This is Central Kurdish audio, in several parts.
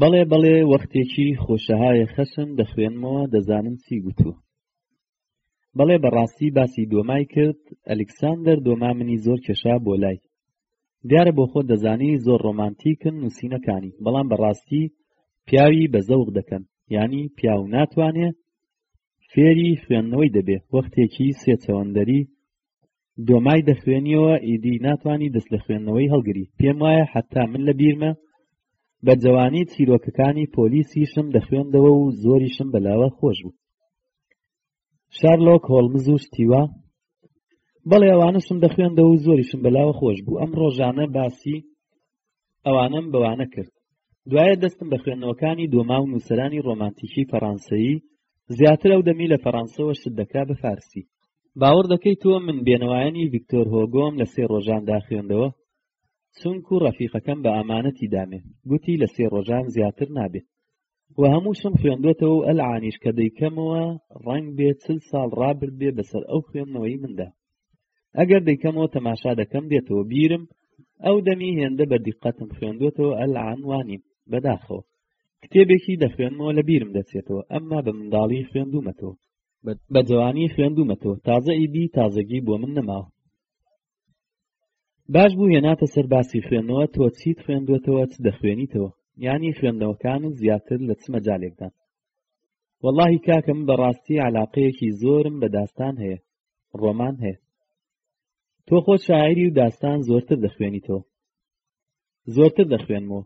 بەڵێ بەڵێ وەختێکی خۆشەهایە خەشم دەخوێنمەوە دەزانم چی گوتووە بەڵێ بەڕاستی باسی دۆمای کرد ئەلکساندەر دۆما منی زۆر کێشا بۆ لای دیارە بۆ خۆ دەزانی زۆر ڕۆمانتیکن نووسینەکانی بەڵام بەڕاستی پیاوی بە زەوق دەکەن ینی پیاو ناتوانێ فێری خوێندنەوەی دەبێ وەختێکی سێ چەوەندەری دۆمای دەخوێنیەوە ئیدی ناتوانی دەست لە خوێندنەوەی هەڵگری پێم وایە حەتا من لە بیرمە بە جوانی چیرۆکەکانی پۆلیسیشم دەخوێندەوە و زۆریشم بەلاوە خۆش بوو شارلۆک هۆڵمز و شتیوە بەڵێ ئەوانشم دەخوێندەوە و زۆریشم بەلاوە خۆش بوو ئەم ڕۆژانە باسی ئەوانەم بەوانە کرد دوایە دەستم بە خوێندنەوەکانی دۆما و نووسەرانی ڕۆمانتیکی فەڕانسەیی زیاتر ئەو دەمی لە فەڕەنسەوە شت دەکرا بە فارسی باوەڕ دەکەی تۆ من بێنەوایانی ڤیکتۆر هۆگۆم لە سێ ڕۆژاندا خوێندەوە چونکو ڕەفیقەکەم بە ئامانەتی دامێ گوتی لە سێ ڕۆژان زیاتر نابێت و هەمووشم خوێندۆتەوە و ئەلعانیش کە دەیکەمەوە ڕەنگ بێ چل ساڵ ڕابرد بێ بەسەر ئەو خوێندنەوەی مندا ئەگەر دەیکەمەوە تەماشا دەکەم دێتەوە بیرم ئەو دەمی هێندە بە دیقەتم خوێندۆتەوە ئەلعان وانیم بەداخەوە کتێبێکی دەخوێنمەوە لە بیرم دەچێتەوە ئەمما بە منداڵی خوێندومەتەوە بە جوانی خوێندومەتەوە تازە ئیدی تازەگی بۆ من نەماوە باش بوو هێناتە سەر باسی خوێندنەوە تۆ چیت خوێندوەتەوە چ دەخوێنیتەوە یانی خوێندنەوەکانت زیاتر لە چ مەجالێکدان وەڵاهی کاکە من بەڕاستی علاقەیەکی زۆرم بە داستان هەیە ڕۆمان هەیە تۆ خۆ شاعری و داستان زۆرتر دەخوێنیتەوە زۆرتر دەخوێنمەوە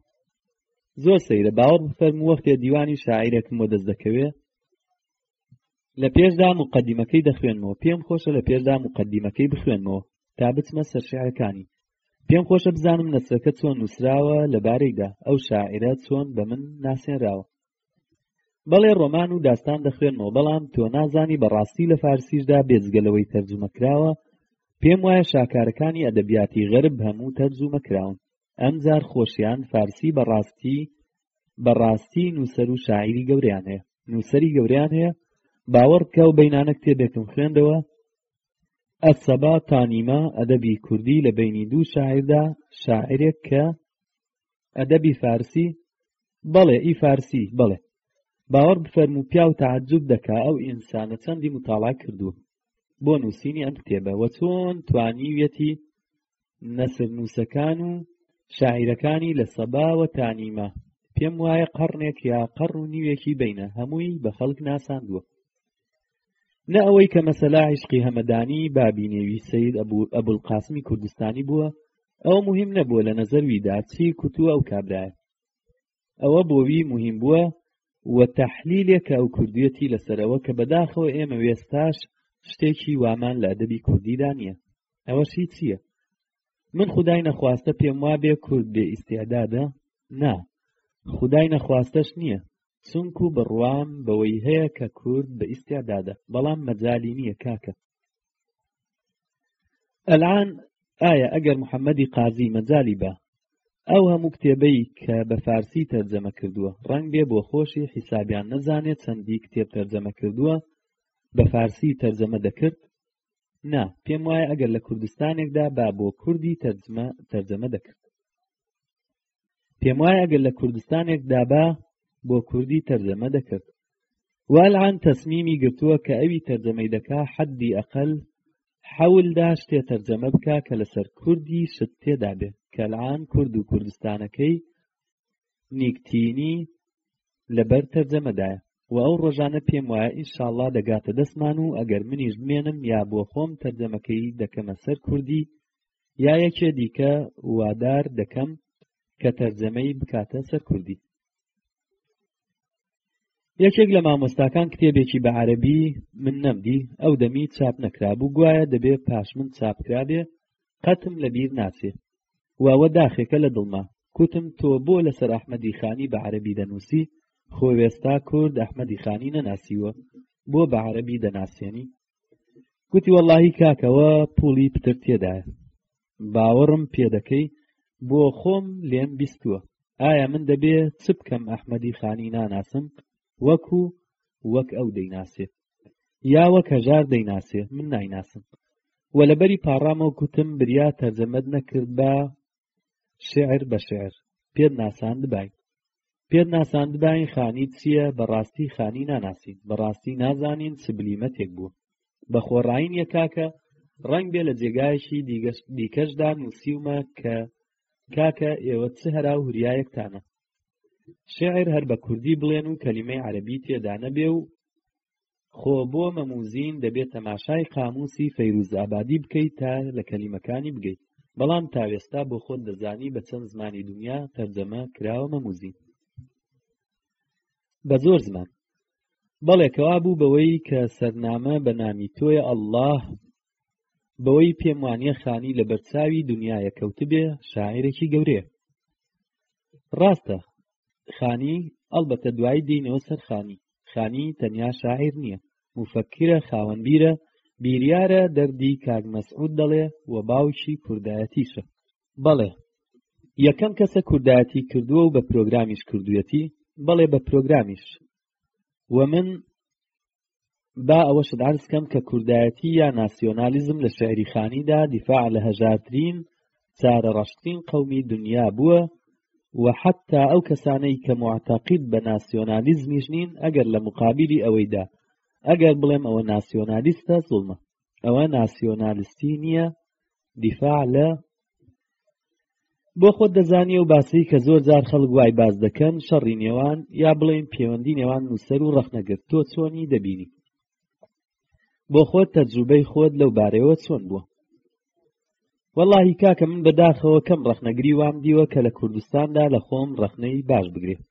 زۆر سەیرە باوەڕ بفەرم وەختێ دیوانی شاعیرێکم بۆ دەست دەکەوێ لە پێشدا مقدمەکەی دەخوێنمەوە پێم خۆشە لە پێشدا مقدمەکەی بخوێنمەوە تا بچمە سەر شعرەکانی پێم خۆشە بزانم نەسرەکە چۆن نووسراوە لەبارەیدا ئەو شاعرە چۆن بە من ناسێنراوە بەڵێ ڕۆمان و داستان دەخوێنمەوە بەڵام تۆ نازانی بەڕاستی لە فارسیشدا بێجگەلەوەی تەرجمە کراوە پێم وایە شاکارەکانی ئەدەبیاتی غەرب هەموو تەرجمە کراون ئەمجار خۆشیان فارسی بەڕاستی بەڕاستی نووسەر و شاعیری گەوریان هەیە نووسری گەوریان هەیە باوەڕ بکە و بینانە کتێبێکم خوێندەوە ئەسەبا تانیما ئەدەبی کوردی لە بینی دوو شاعردا شاعرێک کە ئەدەبی فارسی بەڵێ ئی فارسی بەڵێ باوەڕ بفەرم و پیاو تعجب دەکا ئەو ئینسانە چەندی متاڵا کردووە بۆ نووسینی ئەم کتێبە وە چۆن توانیویەتی نەسر نووسەکان و شاعیرەکانی لە سەباوە تانیمە پێم وایە قەڕنێک یا قەڕ و نیوێکی بینە هەمووی بە خەڵک ناساندووە نە ئەوەی کە مەسەلا عیشقی هەمەدانی بابی نێوی سید ئەبول قاسمی کوردستانی بووە ئەو مهم نەبووە لە نەزەرویدا چی کوتووە ئەو کابرایە ئەوە بۆوی مهم بووە و تەحلیلێکە ئەو کوردوێتی لەسەرەوە کە بەداخەوە ئێمە وێستاش شتێکی وامان لە ئەدەبی کوردیدا نییە ئەوەشی چییە من خدای نەخواستە پێم وابێ کورد بێ ئیسیادادە نا خدای نەخواستەش نییە چونکو بڕوام بەوەی هەیە کە کورد بە ئیسیادادە بەڵام مەجای نییە کاکە ئەلان ئایا ئەگەر محەممەدی قازی مەجای بە ئەو هەموو کتێبەی کە بە فارسی تەرجەمە کردووە ڕنگ بێ بۆ خۆشی حیسابیان نەزانێت چەندی کتێب تەرجەمە کردووە بە فارسی تەرجەمە دەکرد نا پێم وایە ئەگەر لە کوردستانێکدا با بۆ کوردی تەرجمە تەرجەمە دەکرد پێم وایە ئەگەر لە کوردستانێک دابا بۆ کوردی تەرجەمە دەکرد والعان تەسمیمی گرتووە کە ئەوی تەرجەمەی دەکا حەدی ئەقل حەولدا شتێ تەرجەمە بکە کە لەسەر کوردی شت تێدا بێت کەلعان کورد و کوردستانەکەی نیکتیینی لەبەر تەرجەمەدایە و ئەو ڕۆژانە پێم وایە ئینشاڵا دەگاتە دەستمان و ئەگەر منیش بمێنم یا بۆ خۆم تەرجەمەکەی دەکەمە سەر کوردی یا یەکێ دیکە وادار دەکەم کە تەرجەمەی بکاتە سەر کوردی یەکێک لە مامۆستاکان کتێبێکی بە عەربی من نەمدی ئەو دەمی چاپ نەکرابوو گوایە دەبێ پاش من چاپکرابێ قەتم لە بیر ناچێ واوە داخێکە لە دڵما کوتم تۆ بۆ لەسەر ئەحمەدی خانی بە عەربی دەنووسی خۆوێستا کورد ئەحمەدی خانی نەناسیوە بۆ بە عەربی دەناسێنی گوتی وەڵی کاکەوە پوڵی پتر تێدایە باوەڕم پێدەکەی بۆ خۆم لێم بیستووە ئایا من دەبێ چ بکەم ئەحمەدی خانی ناناسم وەکو وەک ئەو دەیناسێ یا وەک هەژار دەیناسێ من نایناسم و لەبەری پاڕامەوە کوتم بریا تەرجەمەت نەکرد بە شعر بە شعر پێت ناساند باین پێت ناساندباین خانی چییە بەڕاستی خانی ناناسین بەڕاستی نازانین چ بلیمەتێک بوو بە خۆڕایین یە کاکە ڕنگ بێ لە جێگایشی دیکەشدا نووسیومە کە کاکە ئێوە چ هەرا و هوریایەکتانە شعر هەر بە کوردی بڵێن و کەلیمەی عەربی تێدا نەبێ و خۆ بۆ مەموزین دەبێت تەماشای قاموسی فەیروز ئابادی بکەیت تا لە کەلیمەکانی بگەیت بەڵام تاوێستا بۆ خۆت دەزانی بە چەند زمانی دنیا تەرجەمە کراوە مەموزین بە زۆر زمان بەڵێ کەوا بوو بەوەی کە سەرنامە بە نامی تۆیە ئەلله بەوەی پێم وانیە خانی لە بەرچاوی دنیاە کەوتبێ شاعرێکی گەورەیە ڕاستە خانی ئەڵبەتە دوای دینەوە سەر خانی خانی تەنیا شاعیر نییە مفەکرە خاوەن بیرە بیریارە دەردی کاک مەسعود دەڵێ و باوکی کوردایەتیشە بەڵێ یەکەم کەسە کوردایەتی کردووە و بە پرۆگرامیش کردویەتی بەڵێ بە پرۆگرامیش و من با ئەوەشت عرض کەم کە کوردایەتی یا ناسیۆنالیزم لە شعری خانیدا دیفاع لە هەژارترین چارە ڕەشترین قەومی دنیا بووە و حتا ئەو کەسانەی کە معتەقید بە ناسیۆنالیزمیش نین ئەگەر لە مقابلی ئەوەیدا ئەگەر بڵێم ئەوە ناسیۆنالیستە زوڵمە ئەوە ناسیۆنالیستی نییە دیفاع لە بۆ خۆت دەزانی و باسی کە زۆر جار خەڵک وای باز دەکەن شەڕی نێوان یا بڵێن پەیوەندی نێوان نووسەر و ڕەخنەگر تۆ چۆنی دەبینی بۆ خۆت تەجروبەی خۆت لەو بارەیەوە چۆن بووە وەڵی کاکە من بەداخەوە کەم ڕەخنەگری وام دیوە کە لە کوردستاندا لە خۆم ڕەخنەی باش بگرێت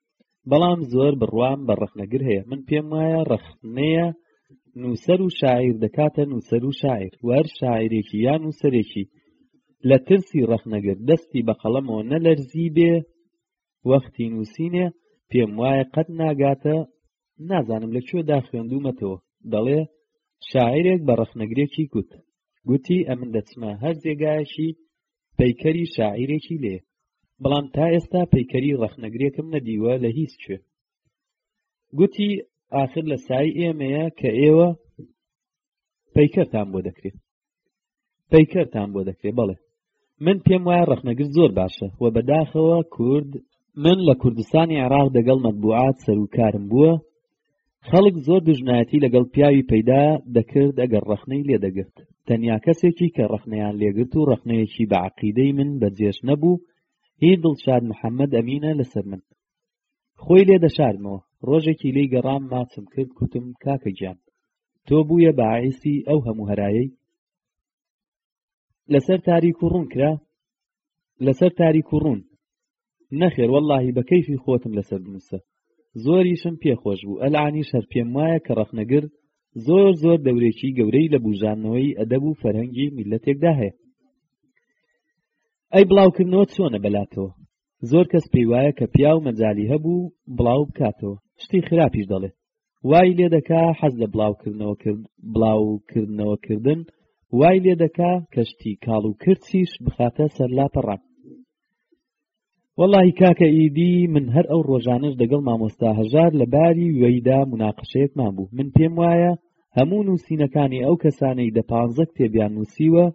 بەڵام زۆر بڕوام بە ڕەخنەگر هەیە من پێم وایە ڕەخنەیە نووسەر و شاعیر دەکاتە نووسەر و شاعیر وەر شاعیرێکی یا نووسەرێکی لە ترسی ڕەخنەگر دەستی بە قەڵەمەوە نەلەرزی بێ وەختی نووسینێ پێم وایە قەت ناگاتە نازانم لە کوێدا خوێندومەتەوە دەڵێ شاعرێک بە ڕەخنەگرێکی گوت گوتی ئەمن دەچمە هەر جێگایەکی پەیکەری شاعیرێکی لێ بەڵام تا ئێستا پەیکەری ڕەخنەگرێکم نەدیوە لە هیچ کوێ گوتی ئاخر لە سای ئێمەیە کە ئێوە پەیکەرتان بۆ دەکرێت پەیکەرتان بۆ دەکرێت بەڵێ من پێم وایە ڕەخنەگر زۆر باشە و بەداخەوە کورد من لە کوردستانی عێراق دەگەڵ مەتبوعات سەروکارم بووە خەڵک زۆر دژنایەتی لەگەڵ پیاوی پەیدا دەکرد ئەگەر ڕەخنەی لێ دەگرت تەنیا کەسێکی کە ڕەخنەیان لێگرت و ڕەخنەیەکی بە عقیدەی من بەجێش نەبوو هی دڵشاد محەممەد ئەمینە لەسەر من خۆی لێ دەشارمەوە ڕۆژێکی لی گەڕام ماچم کرد کوتم کاکە گیان تۆ بوویە باعیسی ئەو هەموو هەرایەی لەسەر تاریک و ڕوون کرا لەسەر تاریک و ڕوون نەخێر واللهی بە کەیفی خۆتم لەسەر بنووسە زۆریشم پێخۆش بوو ئەلانی شەر پێم وایە کە ڕەخنەگر زۆر زۆر دەورێکی گەورەی لە بوژانەوەی ئەدەب و فەرهەنگی میلەتێکدا هەیە ئەی بڵاوکردنەوە چۆنە بەلاتەوە زۆر کەس پێی وایە کە پیاو مەجالی هەبوو بڵاو بکاتەوە شتی خراپیش دەڵێ وای لێ دەکا حەز لە بڵاوکردنەوە کرد بڵاوکردنەوە کردن وای لێ دەکا کەشتی کاڵ و کرچیش بخاتە سەر لاپەڕان واللهی کاکە ئیدی من هەر ئەو ڕۆژانش دەگەڵ مامۆستا هەژار لە باری وەیدا مناقشەیەکمان بوو من پێم وایە هەموو نووسینەکانی ئەو کەسانەی دە پانزە کتێبیان نووسیوە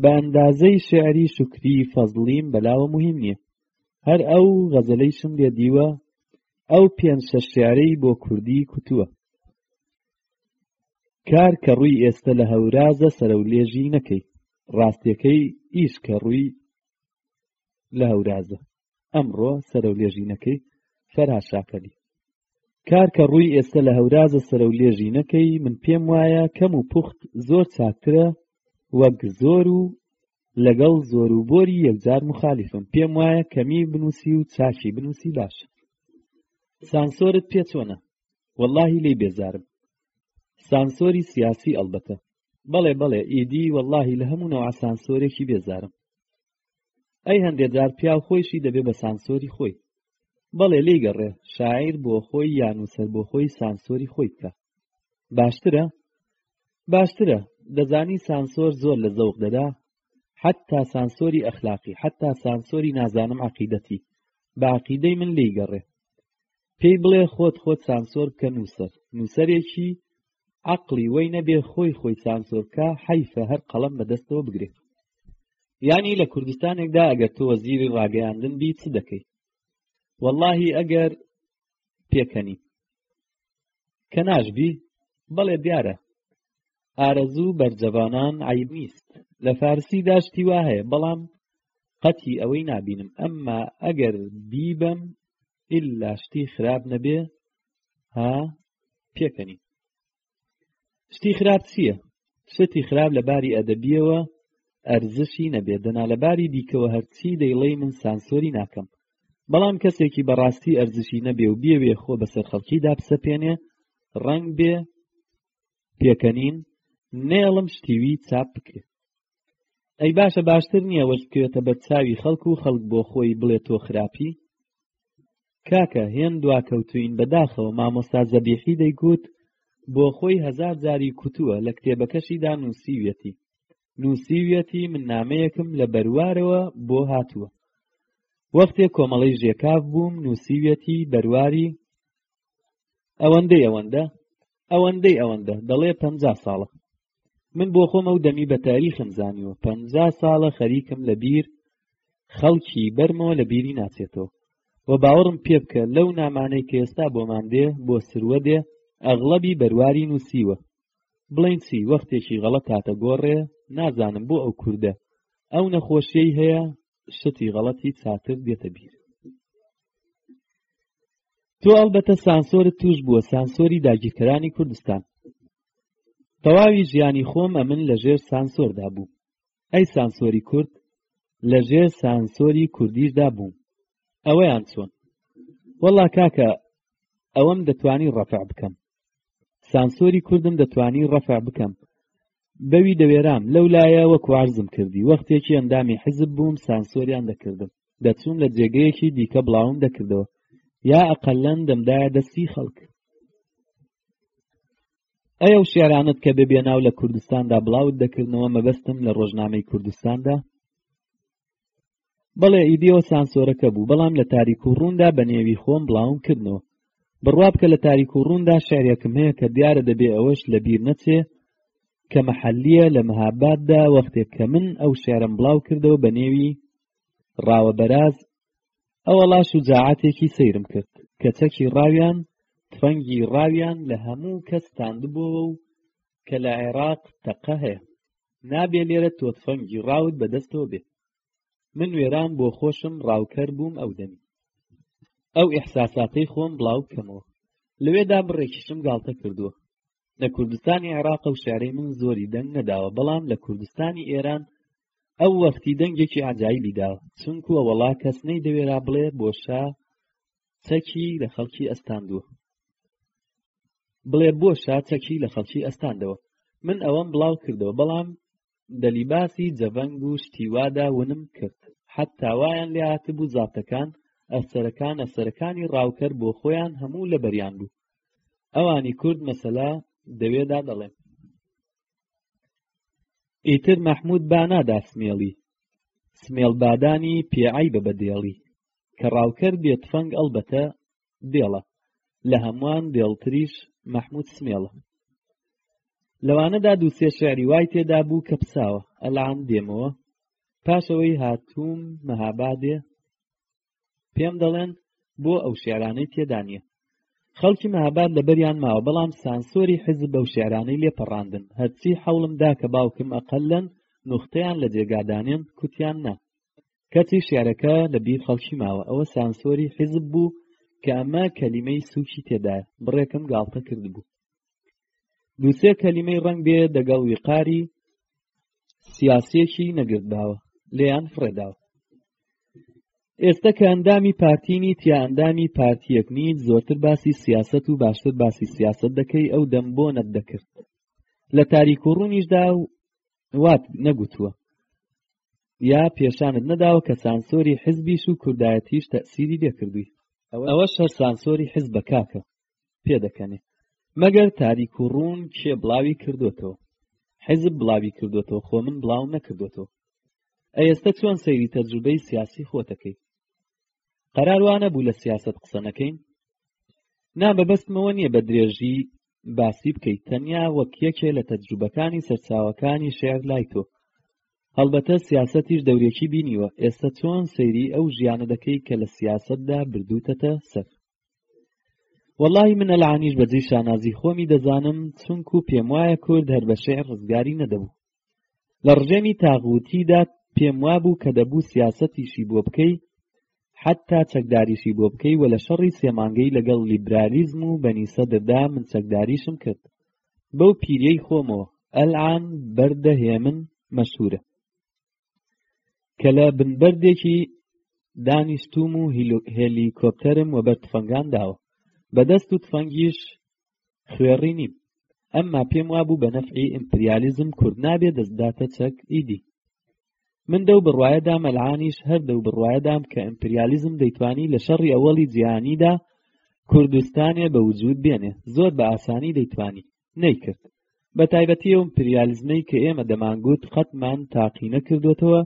بە ئەندازەی شعری شکری فەزلیم بەلاوە مهم نییە هەر ئەو غەزەلەیشم لێ دیوە ئەو پێنج شەش شعرەی بۆ کوردی کوتووە کار کە ڕووی ئێستە لە هەورازە سەرەولێژی نەکەی ڕاستیەکەی ئیش کە ڕووی لە هەورازە ئەمڕۆ سەرە و لێژینەکەی فەرها شاکەلی کار کە ڕووی ئێستا لە هەورازە سەرە و لێژینەکەی من پێم وایە کەم و پوخت زۆر چاکترە وەک زۆر و لەگەڵ زۆر و بۆری یەکجار مخالیفم پێم وایە کەمی بنووسی و چاشی بنووسی باش سانسۆرت پێ چۆنە واللهی لی بێزارم سانسۆری سیاسی ئەلبەتە بەڵێ بەڵێ ئیدی واللهی لە هەموو نەوە سانسۆرێکی بێزارم ئەی هەندێجار پیاو خۆیشی دەبێ بە سانسۆری خۆی بەڵێ لی گەڕێ شاعیر بۆ خۆی یان و سەر بۆ خۆی سانسۆری خۆی بکە باشترە باشترە دەزانی سانسۆر زۆر لە زەوق دەدا حتا سانسۆری ئەخلاقی حتا سانسۆری نازانم عقیدەتی باقیدەی من لی گەڕێ پێی بڵێ خۆت خۆت سانسۆر بکە نووسەر نووسەرێکی عەقڵی وەی نەبێ خۆی خۆی سانسۆر بکا حەیفە هەر قەڵەم بە دەستەوە بگرێ یانی لە کوردستانێکدا ئەگەر تۆ وەزیری ڕاگەیاندن بی چ دەکەی واللهی ئەگەر پێکەنی کە ناشبی بەڵێ دیارە ئارەزوو بەرجەبانان عیب نیست لە فارسی داشتی وا هەیە بەڵام قەتی ئەوەی نابینم ئەمما ئەگەر بیبم ئللا شتی خراپ نەبێ ها پێکەنی شتی خراپ چییە شتی خراپ لە باری ئەدەبیەوە ئەرزشی نەبێت دەنا لە باری دیکەوە هەرچی دەیڵێ من سانسۆری ناکەم بەڵام کەسێکی بەڕاستی ئەرزشی نەبێ و بێوێ خۆ بەسەر خەڵکیدا بسەپێنێ ڕنگ بێ پێکەنین نێڵم شتیوی چاپ بکرێت ئەی باشە باشتر نییە وەشکرێتە بە چاوی خەڵک و خەڵک بۆ خۆی بڵێ تۆ خراپی کاکە هێن دواکەوتوین بەداخەوە مامۆستا زەبیحی دەیگوت بۆ خۆی هەزار جاری کوتووە لە کتێبەکەشیدا نووسیویەتی نووسیویەتی من نامەیەکم لە بەروارەوە بۆ هاتووە وەختێ کۆمەڵی ژێکاف بووم نووسیویەتی بەرواری ئەوەندەی ئەوەندە ئەوەندەی ئەوەندە دەڵێ پ ساڵە من بۆ خۆمە و دەمی بە تاریخم زانیوە پ ساڵە خەریکم لە بیر خەڵکی بەرمەوە لە بیری ناچێتەوە و باوەڕم پێ بکە لەو نامانەی کە ئێستا بۆمان دێ بۆ سروە دێ ئەغڵەبی بەرواری نووسیوە بڵین چی وەختێکی غەڵەت هاتە گۆڕێ نازانم بۆ ئەو کوردە ئەو نەخۆشیەی هەیە شتی غەڵەتی چاتر دێتە بیر تۆ ئەڵبەتە سانسۆرت توش بووە سانسۆری داگیرکەرانی کوردستان تەواوی ژیانی خۆم ئەمن لەژێر سانسۆردا بوو ئەی سانسۆری کورد لەژێر سانسۆری کوردیشدا بوو ئەوەیان چۆن وەڵا کاکە ئەوەم دەتوانی ڕەفع بکەم سانسۆری کوردم دەتوانی ڕەفع بکەم بەوی دەوێرام لەو لایە وەک وارزم کردی وەختێکی ئەندامی حزب بووم سانسۆریان دەکردم دەچووم لە جێگەیەکی دیکە بڵاوم دەکردەوە یا ئەقلەن دەمدایە دەستی خەڵک ئەو شێرانت کە ببێناو لە کوردستاندا بڵاوت دەکردنەوە مەبەستم لە ڕۆژنامەی کوردستاندا بەڵێ ئیدی ئەو سانسۆرەکە بوو بەڵام لە تاریک و ڕووندا بە نێوی خۆم بڵاوم کردنەوە بڕوا بکە لە تاریک و ڕووندا شعرێکم هەیە کە دیارە دەبێ ئەوەش لە بیر نەچێ کە مەحەلیە لە مەهاباددا وەختێک کە من ئەو شعرم بڵاو کردەوە بە نێوی ڕاوە بەراز ئەوەڵا شوجاعاتێکی سەیرم کرد کە چەکی ڕاویان تفەنگی ڕاویان لە هەموو کەس تاندبووەوە و کە لە عێراق تەقە هەیە نابێ لێرە تۆ تفەنگی ڕاوت بەدەستەوە بێ من وێران بۆ خۆشم ڕاوکەر بووم ئەو دەمی ئەو ئیحساساتەی خۆم بڵاو بکەمەوە لەوێدا بڕێکیشم گاڵتە کردووە لە کوردستانی عێراق و شارەی من زۆری دەنگ نەداوە بەڵام لە کوردستانی ئێران ئەو وەختی دەنگێکی ئاجایبی داوە چونکووە وەڵا کەس نەی دەوێرا بڵێ بۆ شا چەکی لە خەڵکی ئەستاندووە بڵێ بۆ شا چەکی لە خەڵکی ئەستاندەوە من ئەوەم بڵاو کردەوە بەڵام دەلیباسی جەڤەنگ و شتیوادا ونم کرد حتا وایان لێ هاتبوو زاتەکان ئەفسەرەکان ئەفسەرەکانی ڕاوکەر بۆ خۆیان هەموو لە بەریان بوو ئەوانی کورد مەسەلا دەوێدا دەڵێن ئیتر مەحموود بانا داسمێڵی سمێڵ بادانی پێعی بە بەدێڵی کە ڕاوکەر بێ تفەنگ ئەڵبەتە بێڵە لە هەمووان بێڵتریش مەحمود سمێڵە لەوانەدا دووسێ شعری وای تێدا بوو کە پساوە ئەلان دێمەوە پاشەوەی هاتووم مەهابادێ پێم دەڵێن بۆ ئەو شعرانەی تێدا نیە خەڵکی مەهاباد لە بەریان ماوە بەڵام سانسۆری حزب بەو شعرانەی لێ پەڕاندن هەرچی حەوڵم دا کە باوکم ئەقلەن نوختیان لە جێگادانێن کوتیان نا کەچی شعرەکە لە بیر خەڵکی ماوە ئەوە سانسۆری حیزب بوو کە ئەمە کەلیمەی سووکی تێدایە بڕێکم گاڵتە کرد بوو دووسێ کەلیمەی ڕنگ بێ دەگەڵ ویقاری سیاسێکی نەگرت باوە لێیان فڕێداوە ئێستا کە ئەندامی پارتینی تیا ئەندامی پارتیەک نیت زۆرتر باسی سیاست و باشتر باسی سیاست دەکەی ئەو دەم بۆ نەت دەکرد لە تاریک و ڕوونیشدا وات نەگوتووە یا پێشانت نەداوە کە سانسۆری حزبیش و کوردایەتیش تەئسیری لێ کردووی ئەوەش هەر سانسۆری حزبە کاکە پێدەکەنێ مەگەر تاریک و ڕوون کێ بڵاوی کردوتەوە حزب بڵاوی کردوتەوە خۆ من بڵاو نەکردوتەوە ئەێستا چۆن سەیری تەجروبەی سیاسی خۆتەکەی قەرار وا نەبوو لە سیاسەت قسە نەکەین نا بەبەستمەوە نییە بە درێژی باسی بکەیت تەنیا وەک یەکێ لە تەجروبەکانی سەرچاوەکانی شێر لای تۆ هەڵبەتە سیاسەتیش دەورێکی بینیوە ئێستا چۆن سەیری ئەو ژیانە دەکەی کە لە سیاسەتدا بردووتەتە سەر وەڵی منە لەعانیش بەجێی شانازی خۆمی دەزانم چونکو پێم وایە کورد هەر بە شێر ڕزگاری نەدەبوو لە ڕژێمی تاغوتیدا پێم وابوو کە دەبوو سیاسەتیشی بۆ بکەی حتا چەکداریشی بۆ بکەی و لە شەڕی سێ مانگەی لەگەڵ لیبرالیزم و بەنی سەدردا من چەکداریشم کرد بەو پیریەی خۆمەوە ئەلعان بەردە هێمن مەشهورە کە لە بنبەردێکی دانیشتوم و هێلیکۆپتەرم وەبەر تفەنگان داوە بەدەست و تفەنگیش خوێڕی نیم ئەمما پێم وابوو بە نەفعی ئیمپریالیزم کورد نابێ دەستداتە چەک ئیدی من دەو بڕواایەدا مەلعانیش هەر دەو بڕواایەدام کە ئیمپریالیزم دەیتوانی لە شەڕی ئەوەڵی جیهانیدا کوردستانێ بە وجود بێنێ زۆر بە ئاسانی دەیتوانی نەیکرد بە تایبەتی ئەو ئیمپریالیزمەی کە ئێمە دەمانگوت قەتمان تاقی نەکردوێتەوە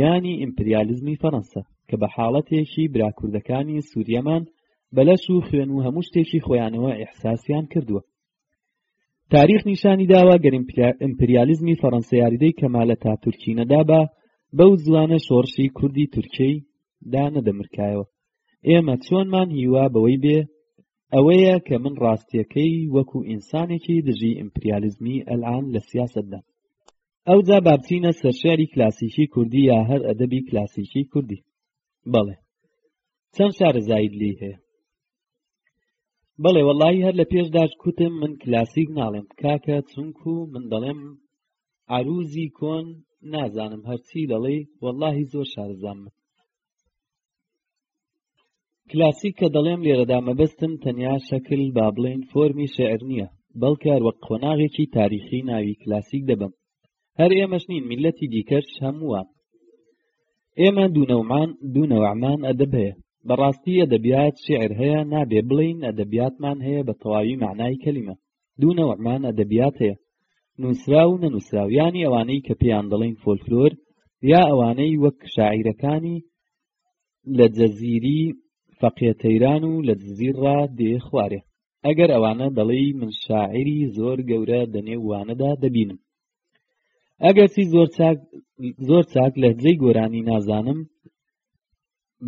یانی ئیمپریالیزمی فەڕەنسا کە بە حاڵەتێکی براکوردەکانی سووریەمان بەلەش و خوێن و هەموو شتێکی خۆیانەوە ئیحساسیان کردووە تاریخ نیشانی داوە گەر ئیمپریالیزمی فەڕەنسە یاریدەی کەمالە تا تورکی نەدابا بەو زوانە شۆڕشی کوردی تورکیی دا نەدەمرکایەوە ئێمە چۆنمان هیوا بەوەی بێ ئەوەیە کە من ڕاستیەکەی وەکو ئینسانێکی دژی ئیمپریالیزمی ئەلان لە سیاسەتدا ئەوجا بابچینە سەرشاری کلاسیکی کوردی یا هەر ئەدەبی کلاسیکی کوردی بەڵێ چەند شارەزایت لی هەیە بەڵێ وەڵی هەر لە پێشداش کوتم من کلاسیک ناڵێم کاکە چونکو من دەڵێم عروزی کۆن نازانم هەرچی دەڵێ وەڵی زۆر شارزانم کلاسیک کە دەڵێم لێرەدا مەبەستم تەنیا شەکل با بڵێین فۆرمی شعر نییە بەڵکە وەک قۆناغێکی تاریخی ناوی کلاسیک دەبم هەر ئێمەش نین میلەتی دیکەش هەمووە ئێمە دوونەومان دوونەوەمان ئەدەب هەیە بەڕاستی ئەدەبیات شعر هەیە نابێ بڵین ئەدەبیاتمان هەیە بە تەواوی معنای کەلیمە دوو نەوەمان ئەدەبیات هەیە نووسراو و نەنووسراو یانی ئەوانەی کە پێیان دەڵین فۆلکلۆر یا ئەوانەی وەک شاعیرەکانی لە جەزیری فەقێ تەیران و لە جزیرڕا دێ خوارێ ئەگەر ئەوانە دەڵێی من شاعری زۆر گەورە دەنێ وانەدا دەبینم ئەگەرچی زۆر چاک زۆر چاک لە جێی گۆرانی نازانم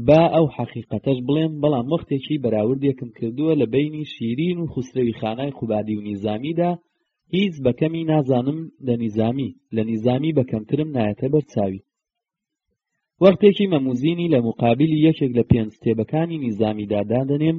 با ئەو حەقیقەتەش بڵێم بەڵام وەختێکی بەراوردێکم کردووە لە بینی شیرین و خوسرەوی خانای قوبادی و نیزامیدا هیچ بەکەمی نازانم لە نیزامی لە نیزامی بەکەمترم نایەتە بەر چاوی وەختێکی مەموزینی لە مقابلی یەکێک لە پێنج کتێبەکانی نیزامیدا دادەنێم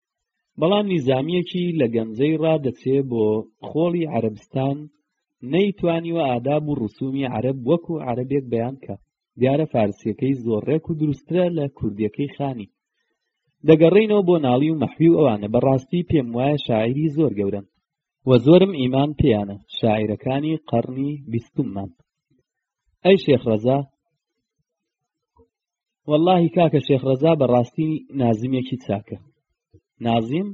بەڵام نیزامیەکی لە گەنجەی ڕادەچێ بۆ خۆڵی عەربستان نەیتوانیوە ئاداب و ڕسومی عەرب وەکو عەربێک بەیان کە دیارە فارسیەکەی زۆر ڕێک و دروسترە لە کوردیەکەی خانی دەگەڕینەوە بۆ ناڵی و مەحوی و ئەوانە بەڕاستی پێم وایە شاعری زۆر گەورن وە زۆرم ئیمان پێیانە شاعیرەکانی قەڕنی بیستممان ئەی شێخ ڕەزا واللهی کاکە شێخ ڕەزا بەڕاستی نازمیێکی چاکە نازیم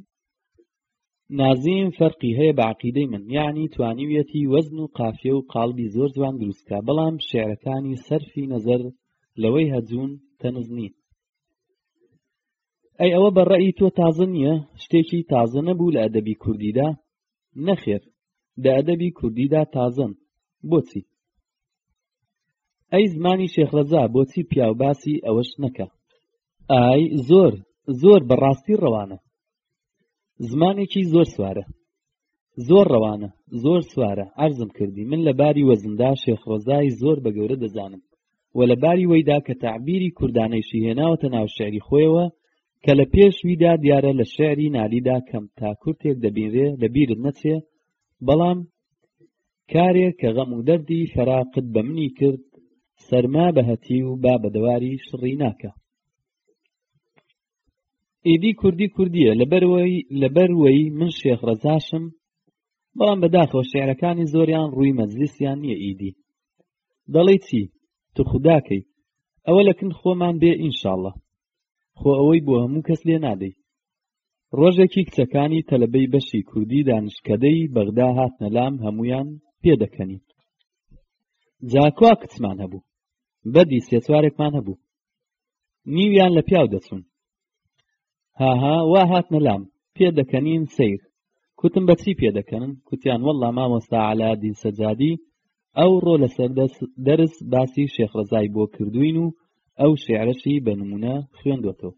نازیم فەرقی هەیە بە عقیدەی من یعنی توانیویەتی وەزن و قافیە و قالبی زۆر جوان دروستکە بەڵام شعرەکانی سەرفی نەزەر لەوەی هەجوون تەنز نین ئەی ئەوە بە ڕێی تۆ تازە نییە شتێکی تازە نەبوو لە ئەدەبی کوردیدا نەخێر لە ئەدەبی کوردیدا تازەن بۆچی ئەی زمانی شێخڕەزا بۆچی پیاو باسی ئەوەش نەکە ئای زۆر زۆر بەڕاستی ڕەوانە زمانێکی زۆر سوارە زۆر ڕەوانە زۆر سوارە ئەرزم کردی من لە باری وەزندا شێخڕۆزای زۆر بە گەورە دەزانم و لە باری وەیدا کە تەعبیری کوردانەیشی هێناوەتە ناو شعری خۆیەوە کە لە پێش ویدا دیارە لە شعری نالیدا کەم تا کورتێک دەبینرێ لە بیرت نەچێ بەڵام کارێ کە غەم و دەردی فەراقت بە منی کرد سەرما بە هەتی و با بە دەواری شڕی ناکە ئیدی کوردی کوردیە لەبەرەوەی لەبەروەی من شێخ ڕەزاشم بەڵام بەداخەوە شعرەکانی زۆریان ڕووی مەزلیسیان نییە ئیدی دەڵی چی توخوداکەی ئەوە لەکن خۆمان بێ ئینشاڵە خۆ ئەوەی بۆ هەموو کەس لێ نادەی ڕۆژێکی کچەکانی تەلەبەی بەشی کوردی دانشکەدەی بەغدا هاتنە لام هەمویان پێدەکەنین جاکوا کچمان هەبوو بەدی سێ چوارێکمان هەبوو نیویان لە پیاو دەچون هاها وا هاتنە لام پێ دەکەنین سیر کوتم بەچی پێ دەکەنن کوتیان والله مامۆستا علا دین سەجادی ئەو ڕۆ لەسەر دەرس باسی شێخ ڕزای بۆ کردوین و ئەو شعرەشی بە نمونە خوێندوەتەوە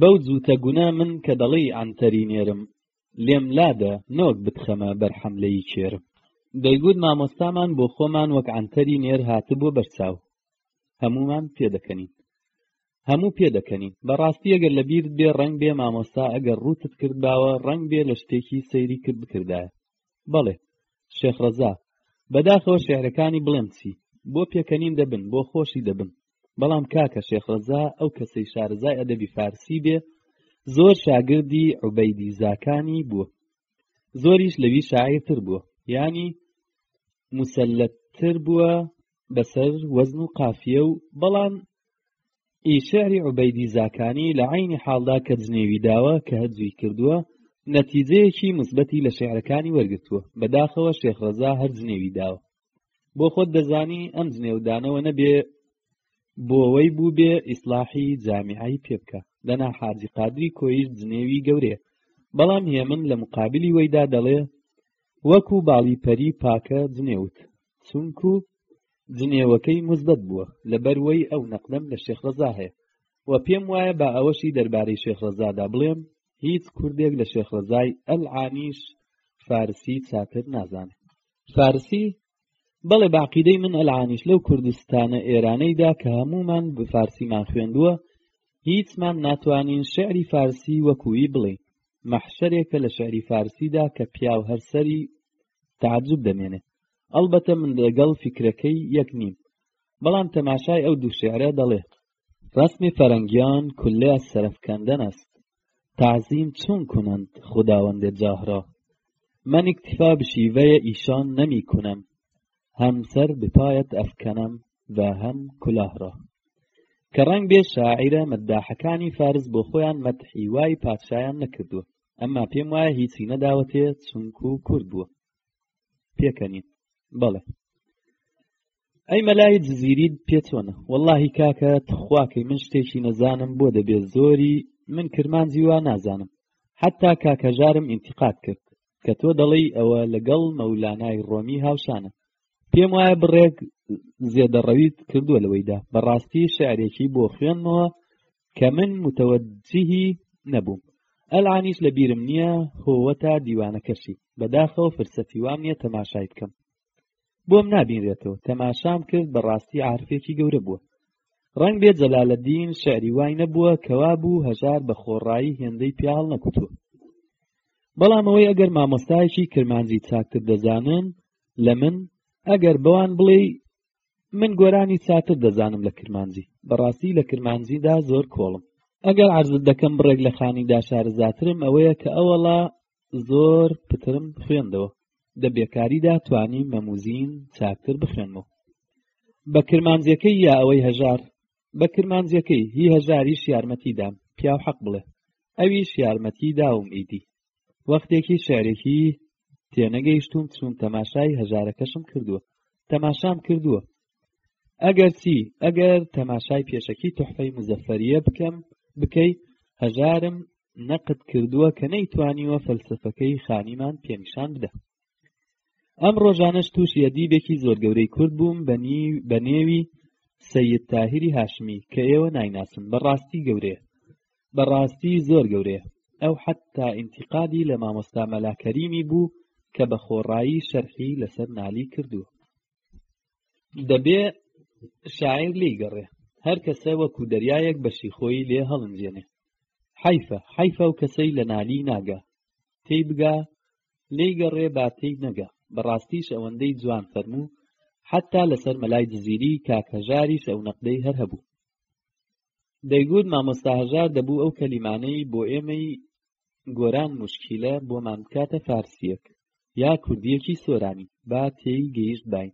بەو جووتە گونا من کە دەڵی ئەنتەری نێرم لێم لادە نەوەک بتخەمە بەر حەملەی کێرم دەیگوت مامۆستامان بۆ خۆمان وەک عەنتەری نێر هاتبووە بەرچاو هەمومان پێدەکەنین هەموو پێدەکەنین بەڕاستی ئەگەر لە بیرت بێ ڕەنگ بێ مامۆستا ئەگەر ڕوتت کرد باوە ڕەنگ بێ لە شتێکی سەیری کرد بکردایە بەڵێ شێخ ڕەزا بەداخەوە شعرەکانی بڵێم چی بۆ پێکەنین دەبن بۆ خۆشی دەبن بەڵام کاکە شێخ ڕەزا ئەو کەسەی شارەزای ئەدەبی فارسی بێ زۆر شاگردی عوبەیدی زاکانی بووە زۆریش لەوی شاعیرتر بووە ینی مسلەتتر بووە بەسەر وەزن و قافیە و بەڵام ئی شعری عوبەیدی زاکانی لە عینی حاڵدا کە جنێوی داوە کە هەرجوی کردووە نەتیجەیەکی مثبەتی لە شعرەکانی وەرگتووە بەداخەوە شێخ ڕەزا هەر جنێوی داوە بۆ خۆت دەزانی ئەم جنێودانەوە نەبێ بۆەوەی بوو بێ ئیسلاحی جامیعی پێ بکە دەنا حاجی قادری کۆیش جنێوی گەورێ بەڵام هێمن لە مقابلی وەیدا دەڵێ وەکو باڵی پەری پاکە جنێوت چونکو جنێوەکەی مزبەت بووە لەبەروەی ئەو نەقدەم لە شێخ ڕەزا هەیە و پێم وایە با ئەوەشی دەربارەی شێخ ڕەزادا بڵێم هیچ کوردێک لە شێخ ڕەزای ئەلعانیش فارسی چاتر نازانێت فارسی بەڵێ باقیدەی من ئەلعانیش لەو کوردستانە ئێرانەیدا کە هەمومان بە فارسیمان خوێندووە هیچمان ناتوانین شعری فارسی وەکووی بڵێ مەحشەرێکە لە شعری فارسیدا کە پیاو هەرسەری تعجب دەمێنێ ئەڵبەتە من لەگەڵ فیکرەکەی یەک نیم بەڵام تەماشای ئەو دوو شعرە دەڵێ رسم فرنگیان کله از صرف کندن است تعظیم چون کنند خداوند جاه را من اکتفا به شیوه ایشان نمی کنم هم سر به پایت افکنم و هم کلاه را کە ڕەنگ بێ شاعیرە مەداحەکانی فارس بۆ خۆیان مەتحی وای پادشایان نەکردووە ئەمما پێم وایە هیچی نەداوەتێ چونکو کورد بووە پێکەنی بەڵێ ئەی مەلای جززیری پێ چۆنە واللهی کاکە تخواکەی من شتێکی نەزانم بۆ دەبێت زۆری من کرمانجی وا نازانم حتا کاکەژارم ئینتیقات کرد کە تۆ دەڵی ئەوە لەگەڵ مەولانای ڕۆمی هاوشانە پێم وایە بڕێک زێدەڕەویت کردووە لەوەیدا بەڕاستی شعرێکی بۆ خوێنمەوە کە من متەوەجهی نەبووم ئەلانیش لە بیرم نییە هۆوە تا دیوانەکەشی بەداخەوە فرسەتی وام نییە تەماشای بکەم بۆم نابینرێتەوە تەماشام کرد بەڕاستی عرفێکی گەورە بووە ڕنگ بێ جەلالەدین شعری وای نەبووە کەوا بوو هەژار بە خۆڕایی هێندەی پیاڵ نەکوتووە بەڵام ئەوەی ئەگەر مامۆستایەکی کرمانجی چاکتر دەزانن لە من ئەگەر بەوان بڵێ من گۆرانی چاتر دەزانم لە کرمانجی بەڕاستی لە کرمانجیدا زۆر کۆڵم ئەگەر عرضت دەکەم بڕێک لە خانیدا شارزاترم ئەوەیە کە ئەوەڵا زۆر پترم خوێندەوە دە بێکاریدا توانی مەموزین چاکتر بخوێنمەوە بە کرمانجیەکەی یا ئەوەی هەژار بە کرمانجیەکەی هی هەژاریش یارمەتیدام پیاو حەق بڵێ ئەویش یارمەتی داوم ئیدی وەختێکی شارێکی تێنەگەیشتوم چوون تەماشای هەژارەکەشم کردووە تەماشام کردووە ئەگەر چی ئەگەر تەماشای پێشەکی تحفەی مزەفەریە بکەم بکەی هەژارم نەقد کردووە کە نەیتوانیوە فەلسفەکەی خانیمان پێنیشان بدە ئەم ڕۆژانەش تووشی ئەدیبێکی زۆر گەورەی کورد بووم بە نێوی سید تاهری هاشمی کە ئێوە نایناسن بەڕاستی گەورێ بەڕاستی زۆر گەورێ ئەو حتا ئینتیقادی لە مامۆستا مەلاکەریمی بوو کە بە خۆڕایی شەرحی لەسەر نالی کردووە دەبێ شاعیر لی گەڕێ هەر کەسە وەکو دەریایەک بەشی خۆی لێ هەڵنجێنێ حیفە حیفە و کەسەی لە نالی ناگا تێی بگا لی گەڕێ با تێی نەگا بەڕاستیش ئەوەندەی جوان فەرموو حتا لەسەر مەلای جززیری کاکەژاریش ئەو نەقدەی هەر هەبوو دەیگوت مامۆستا هەژار دەبوو ئەو کەلیمانەی بۆ ئێمەی گۆران موشکیلە بۆمان بکاتە فارسیەک یا کوردیەکی سۆرانی با تێی گەیشت باین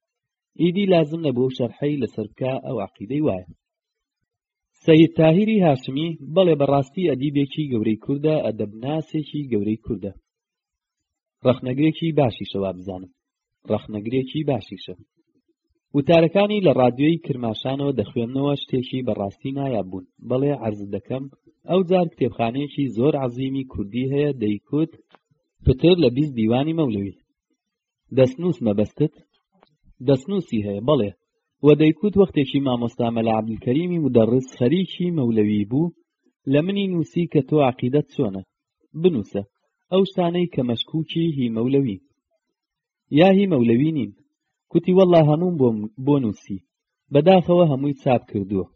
ئیدی لازم نەبوو ئەو شەرحەی لەسەر بکا ئەو عەقیدەی وایە سەید تاهیری هاشمی بەڵێ بەڕاستی ئەدیبێکی گەورەی کوردە ئەدەبناسێکی گەورەی کوردە ڕەخنەگرێکی باشیشە وا بزانم ڕەخنەگرێکی باشیشە وتارەکانی لە ڕادیۆی کرماشانەوە دەخوێندنەوە شتێکی بەڕاستی نایاب بوون بەڵێ عرض دەکەم ئەو جار کتێبخانەیەکی زۆر عەزیمی کوردی هەیە دەیکوت پتر لە بیست دیوانی مەولەوی دەستنووس مەبەستت دەستنووسی هەیە بەڵێ و دەیکوت وەختێکی مامۆستا مەلا عەبدولکەریمی مدەڕس خەریکی مەولەوی بوو لە منی نووسی کە تۆ عەقیدەت چۆنە بنووسە ئەو شتانەی کە مەشکوکی هی مەولەوی یا هی مەولەوی نین کوتی وەڵا هەموم بۆ نووسی بەداخەوە هەمووی چاپ کردووە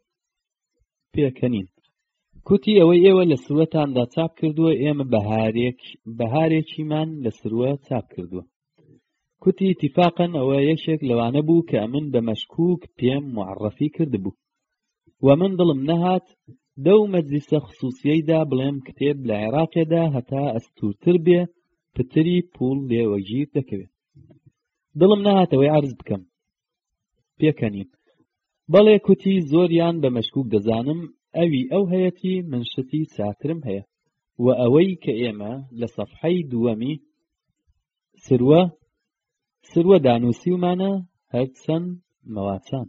پێکەنین کوتی ئەوەی ئێوە لە سروەتاندا چاپ کردووە ئێمە بەهارێک بەهارێکیمان لە سروە چاپ کردووە کوتی تیفاقەن ئەوە یەکێک لەوانە بوو کە من بە مەشکوک پێم معڕەفی کردبوو و من دڵم نەهات دەو مەجلیسە خصوصیەیدا بڵێم کتێب لە عێراقێدا هەتا ئەستوورتر بێ پتری پوڵ لێ وەگیر دەکەوێت دڵم نەهاتەوەی عرض بکەم پێکەنیم بەڵێ کوتی زۆریان بە مەشکوک دەزانم ئەوی ئەو هەیەتی من شتی ساترم هەیە و ئەوەی کە ئێمە لە سەفحەی دووەمی سروە سروە دانوسیومانە هەرچەند مەواچان